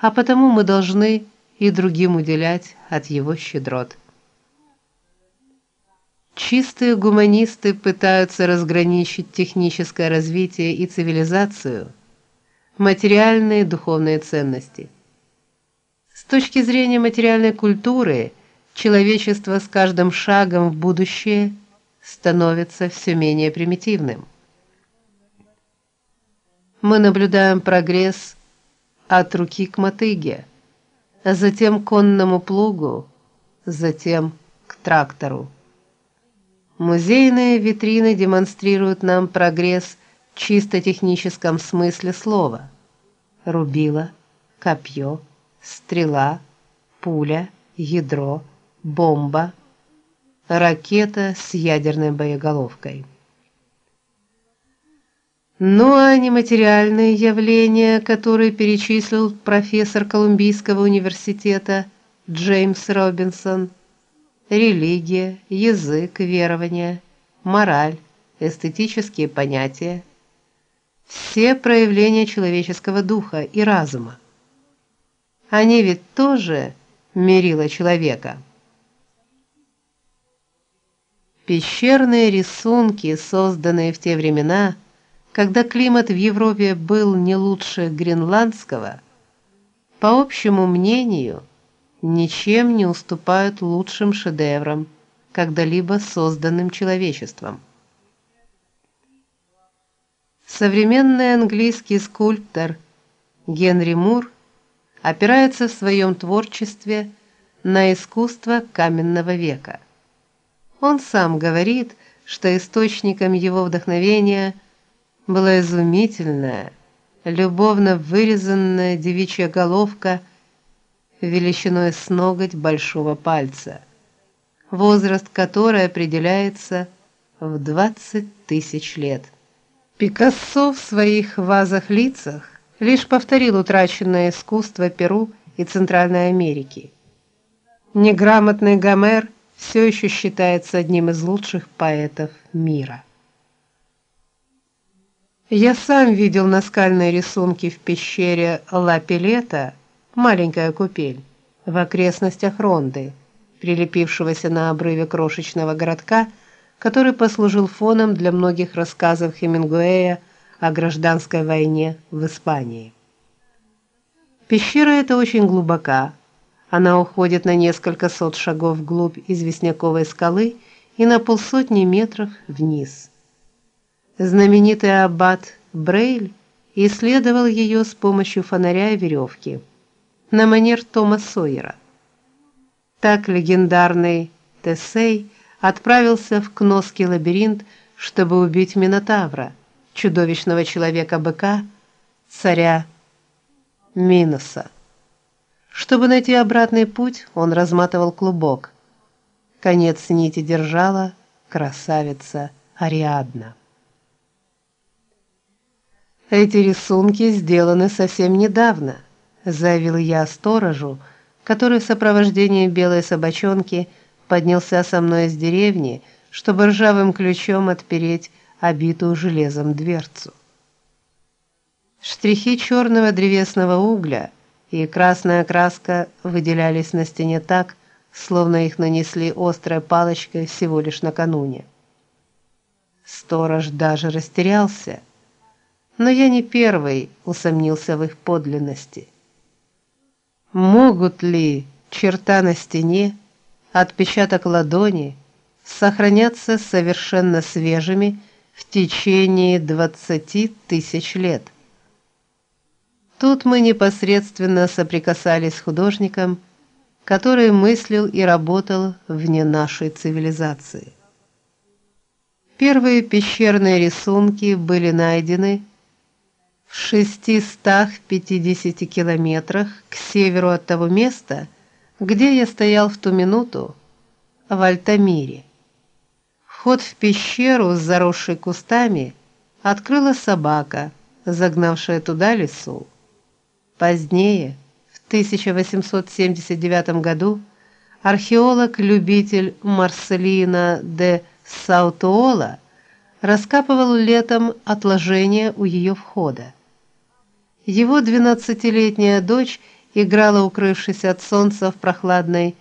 а потому мы должны и другим уделять от его щедрот. Чистые гуманисты пытаются разграничить техническое развитие и цивилизацию, материальные и духовные ценности. С точки зрения материальной культуры, человечество с каждым шагом в будущее становится все менее примитивным. Мы наблюдаем прогресс от руки к мотыге, а затем к конному плугу, затем к трактору. Музейные витрины демонстрируют нам прогресс в чисто техническом смысле слова. Рубило, копье, стрела, пуля, ядро, бомба, ракета с ядерной боеголовкой. Ну а нематериальные явления, которые перечислил профессор Колумбийского университета Джеймс Робинсон, религия, язык, верования, мораль, эстетические понятия, все проявления человеческого духа и разума. Они ведь тоже мерило человека. Пещерные рисунки, созданные в те времена, когда климат в Европе был не лучше гренландского, по общему мнению, ничем не уступают лучшим шедеврам, когда-либо созданным человечеством. Современный английский скульптор Генри Мур опирается в своем творчестве на искусство каменного века. Он сам говорит, что источником его вдохновения – была изумительная, любовно вырезанная девичья головка величиной с ноготь большого пальца, возраст которой определяется в 20 тысяч лет. Пикассо в своих вазах-лицах лишь повторил утраченное искусство Перу и Центральной Америки. Неграмотный Гомер все еще считается одним из лучших поэтов мира. Я сам видел наскальные рисунки в пещере Ла Пилета, маленькая купель в окрестностях Ронды, прилепившегося на обрыве крошечного городка, который послужил фоном для многих рассказов Хемингуэя о гражданской войне в Испании. Пещера эта очень глубока. Она уходит на несколько сот шагов вглубь известняковой скалы и на полсотни метров вниз. Знаменитый аббат Брейль исследовал ее с помощью фонаря и веревки, на манер Тома Сойера. Так легендарный Тесей отправился в Кносский лабиринт, чтобы убить Минотавра, чудовищного человека-быка, царя Миноса. Чтобы найти обратный путь, он разматывал клубок. Конец нити держала красавица Ариадна. Эти рисунки сделаны совсем недавно, заявил я сторожу, который в сопровождении белой собачонки поднялся со мной из деревни, чтобы ржавым ключом отпереть обитую железом дверцу. Штрихи черного древесного угля и красная краска выделялись на стене так, словно их нанесли острой палочкой всего лишь накануне. Сторож даже растерялся но я не первый усомнился в их подлинности. Могут ли черта на стене, отпечаток ладони сохраняться совершенно свежими в течение двадцати тысяч лет? Тут мы непосредственно соприкасались с художником, который мыслил и работал вне нашей цивилизации. Первые пещерные рисунки были найдены в 650 километрах к северу от того места, где я стоял в ту минуту, в Альтамире. Вход в пещеру с заросшей кустами открыла собака, загнавшая туда лису. Позднее, в 1879 году, археолог-любитель Марселина де Саутуола раскапывал летом отложения у ее входа. Его двенадцатилетняя дочь играла, укрывшись от солнца в прохладной